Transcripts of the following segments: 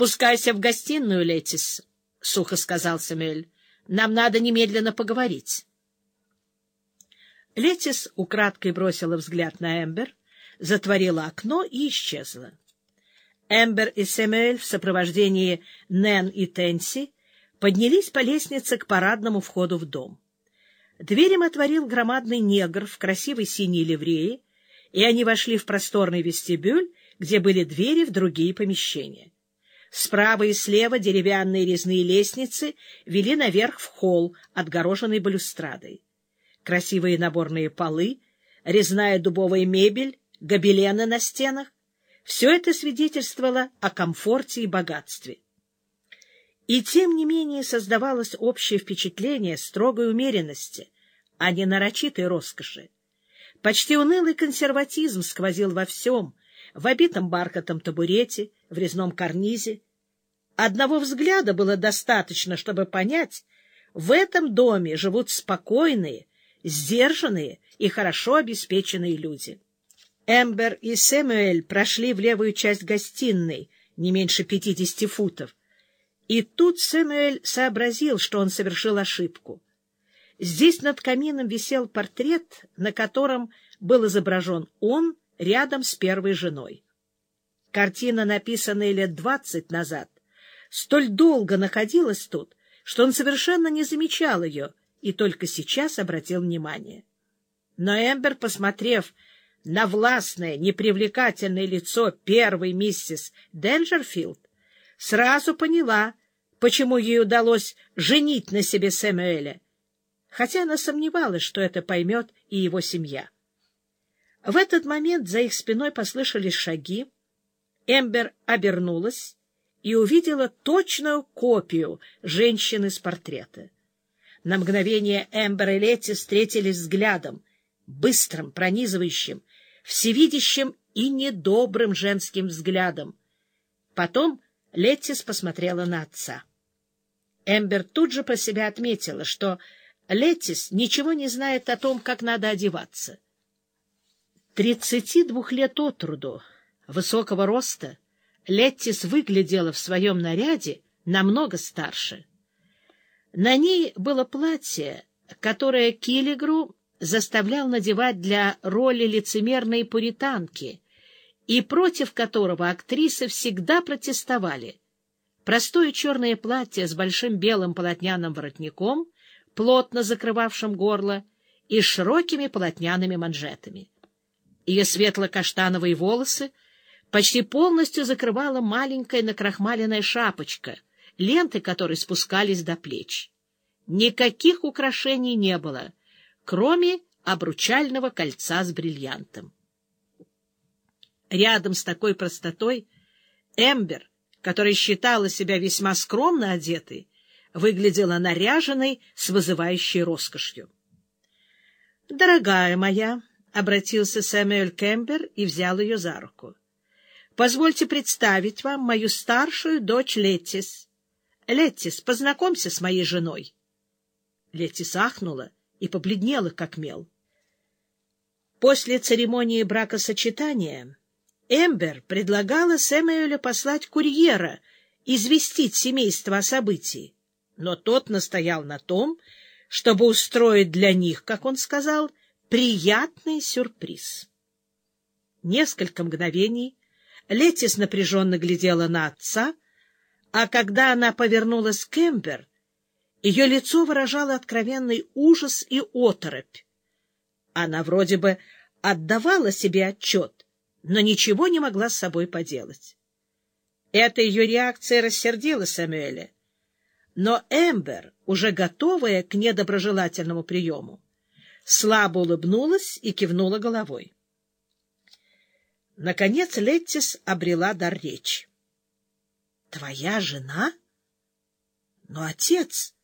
спускайся в гостиную, Летис, — сухо сказал Сэмюэль. — Нам надо немедленно поговорить. Летис украдкой бросила взгляд на Эмбер, затворила окно и исчезла. Эмбер и Сэмюэль в сопровождении Нэн и Тенси поднялись по лестнице к парадному входу в дом. Дверь им отворил громадный негр в красивой синей ливреи, и они вошли в просторный вестибюль, где были двери в другие помещения. Справа и слева деревянные резные лестницы вели наверх в холл, отгороженный балюстрадой. Красивые наборные полы, резная дубовая мебель, гобелены на стенах все это свидетельствовало о комфорте и богатстве. И тем не менее создавалось общее впечатление строгой умеренности, а не нарочитой роскоши. Почти унылый консерватизм сквозил во всем, в обитом бархатом табурете, в резном карнизе. Одного взгляда было достаточно, чтобы понять, в этом доме живут спокойные, сдержанные и хорошо обеспеченные люди. Эмбер и Сэмюэль прошли в левую часть гостиной, не меньше пятидесяти футов. И тут Сэмюэль сообразил, что он совершил ошибку. Здесь над камином висел портрет, на котором был изображен он рядом с первой женой. Картина, написанная лет двадцать назад, столь долго находилась тут, что он совершенно не замечал ее и только сейчас обратил внимание. Но Эмбер, посмотрев на властное, непривлекательное лицо первой миссис Денджерфилд, сразу поняла, почему ей удалось женить на себе Сэмюэля, хотя она сомневалась, что это поймет и его семья. В этот момент за их спиной послышались шаги, Эмбер обернулась и увидела точную копию женщины с портрета. На мгновение Эмбер и Летти встретились взглядом, быстрым, пронизывающим, всевидящим и недобрым женским взглядом. Потом Леттис посмотрела на отца. Эмбер тут же про себя отметила, что Леттис ничего не знает о том, как надо одеваться. Тридцати двух лет от роду, высокого роста, Леттис выглядела в своем наряде намного старше. На ней было платье, которое Киллигру заставлял надевать для роли лицемерной пуританки, и против которого актрисы всегда протестовали. Простое черное платье с большим белым полотняным воротником, плотно закрывавшим горло, и широкими полотняными манжетами. Ее светло-каштановые волосы почти полностью закрывала маленькая накрахмаленная шапочка, ленты которой спускались до плеч. Никаких украшений не было — кроме обручального кольца с бриллиантом. Рядом с такой простотой Эмбер, которая считала себя весьма скромно одетой, выглядела наряженной с вызывающей роскошью. — Дорогая моя, — обратился Сэмюэль Кэмбер и взял ее за руку, — позвольте представить вам мою старшую дочь Леттис. Леттис, познакомься с моей женой. Леттис ахнула и побледнела, как мел. После церемонии бракосочетания Эмбер предлагала Сэмюэлю послать курьера известить семейство о событии, но тот настоял на том, чтобы устроить для них, как он сказал, приятный сюрприз. Несколько мгновений Летис напряженно глядела на отца, а когда она повернулась к Эмбер, ее лицо выражало откровенный ужас и оторопь. Она вроде бы отдавала себе отчет, но ничего не могла с собой поделать. Эта ее реакция рассердила Самуэля. Но Эмбер, уже готовая к недоброжелательному приему, слабо улыбнулась и кивнула головой. Наконец Леттис обрела дар речи. — Твоя жена? Но отец...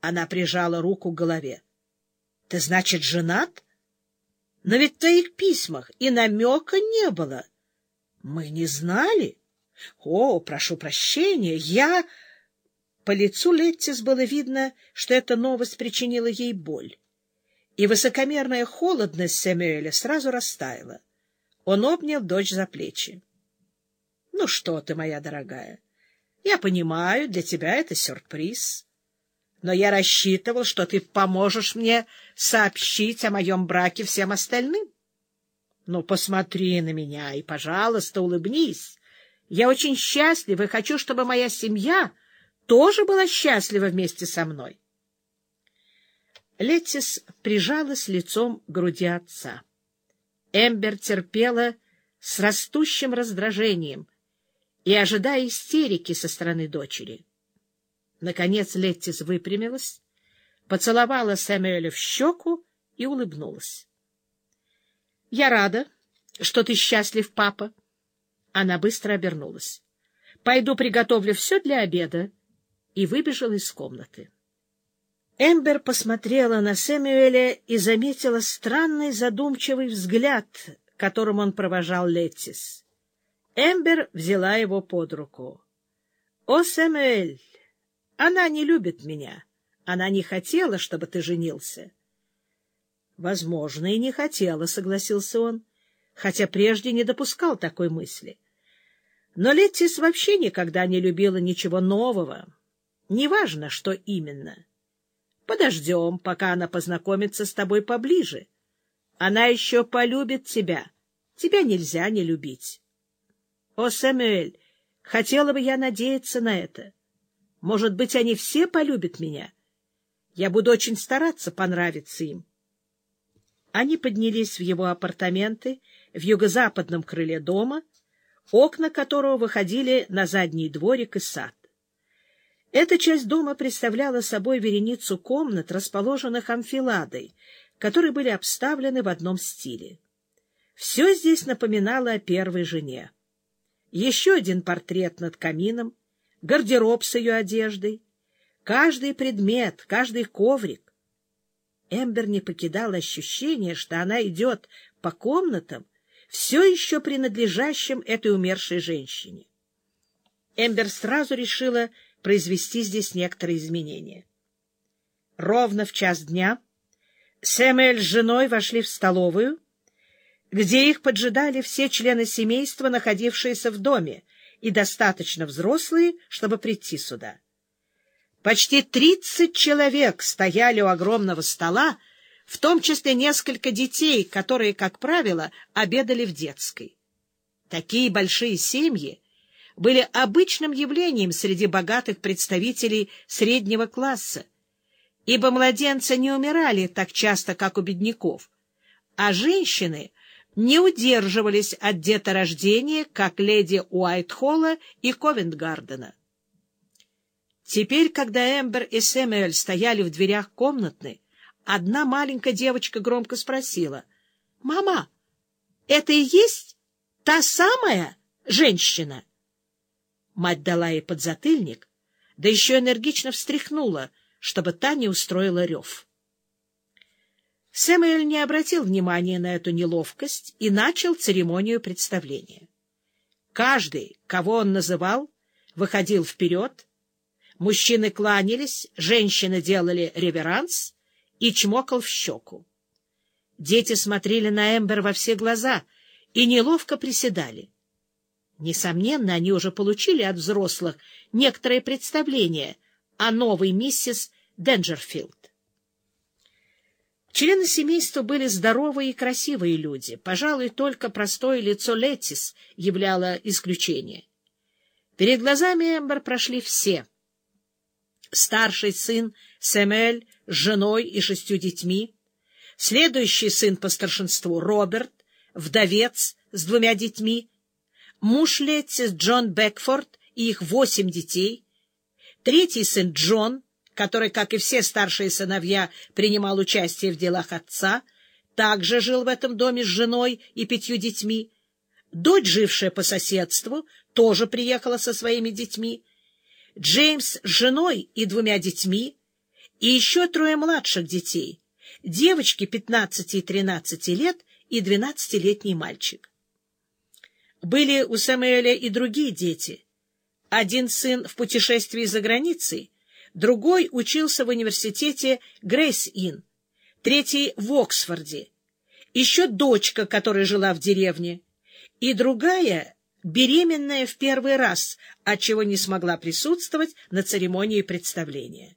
Она прижала руку к голове. — Ты, значит, женат? Но ведь в твоих письмах и намека не было. Мы не знали. О, прошу прощения, я... По лицу Леттис было видно, что эта новость причинила ей боль. И высокомерная холодность Сэмюэля сразу растаяла. Он обнял дочь за плечи. — Ну что ты, моя дорогая, Я понимаю, для тебя это сюрприз. Но я рассчитывал, что ты поможешь мне сообщить о моем браке всем остальным. Ну, посмотри на меня и, пожалуйста, улыбнись. Я очень счастлив и хочу, чтобы моя семья тоже была счастлива вместе со мной. Летис прижалась лицом к груди отца. Эмбер терпела с растущим раздражением и ожидая истерики со стороны дочери. Наконец Леттис выпрямилась, поцеловала Сэмюэля в щеку и улыбнулась. — Я рада, что ты счастлив, папа. Она быстро обернулась. — Пойду приготовлю все для обеда. И выбежала из комнаты. Эмбер посмотрела на Сэмюэля и заметила странный задумчивый взгляд, которым он провожал Леттис. Эмбер взяла его под руку. — О, Сэмюэль, она не любит меня. Она не хотела, чтобы ты женился. — Возможно, и не хотела, — согласился он, хотя прежде не допускал такой мысли. Но Леттис вообще никогда не любила ничего нового. Неважно, что именно. — Подождем, пока она познакомится с тобой поближе. Она еще полюбит тебя. Тебя нельзя не любить. О, Сэмюэль, хотела бы я надеяться на это. Может быть, они все полюбят меня. Я буду очень стараться понравиться им. Они поднялись в его апартаменты в юго-западном крыле дома, окна которого выходили на задний дворик и сад. Эта часть дома представляла собой вереницу комнат, расположенных амфиладой, которые были обставлены в одном стиле. Все здесь напоминало о первой жене. Еще один портрет над камином, гардероб с ее одеждой, каждый предмет, каждый коврик. Эмбер не покидала ощущение, что она идет по комнатам, все еще принадлежащим этой умершей женщине. Эмбер сразу решила произвести здесь некоторые изменения. Ровно в час дня Сэмюэль с женой вошли в столовую, где их поджидали все члены семейства, находившиеся в доме, и достаточно взрослые, чтобы прийти сюда. Почти тридцать человек стояли у огромного стола, в том числе несколько детей, которые, как правило, обедали в детской. Такие большие семьи были обычным явлением среди богатых представителей среднего класса, ибо младенцы не умирали так часто, как у бедняков, а женщины не удерживались от деторождения, как леди Уайтхолла и Ковентгардена. Теперь, когда Эмбер и Сэмюэль стояли в дверях комнатны, одна маленькая девочка громко спросила, «Мама, это и есть та самая женщина?» Мать дала ей подзатыльник, да еще энергично встряхнула, чтобы та не устроила рев. Сэмюэль не обратил внимания на эту неловкость и начал церемонию представления. Каждый, кого он называл, выходил вперед, мужчины кланялись, женщины делали реверанс и чмокал в щеку. Дети смотрели на Эмбер во все глаза и неловко приседали. Несомненно, они уже получили от взрослых некоторое представление о новой миссис Денджерфилд. Члены семейства были здоровые и красивые люди. Пожалуй, только простое лицо Летис являло исключение. Перед глазами Эмбер прошли все. Старший сын Сэмэль с женой и шестью детьми, следующий сын по старшинству Роберт, вдовец с двумя детьми, муж Летти Джон Бекфорд и их восемь детей, третий сын Джон, который, как и все старшие сыновья, принимал участие в делах отца, также жил в этом доме с женой и пятью детьми, дочь, жившая по соседству, тоже приехала со своими детьми, Джеймс с женой и двумя детьми, и еще трое младших детей, девочки 15 и 13 лет и 12-летний мальчик. Были у Самуэля и другие дети. Один сын в путешествии за границей, другой учился в университете Грейс-Ин, третий в Оксфорде, еще дочка, которая жила в деревне, и другая беременная в первый раз, отчего не смогла присутствовать на церемонии представления.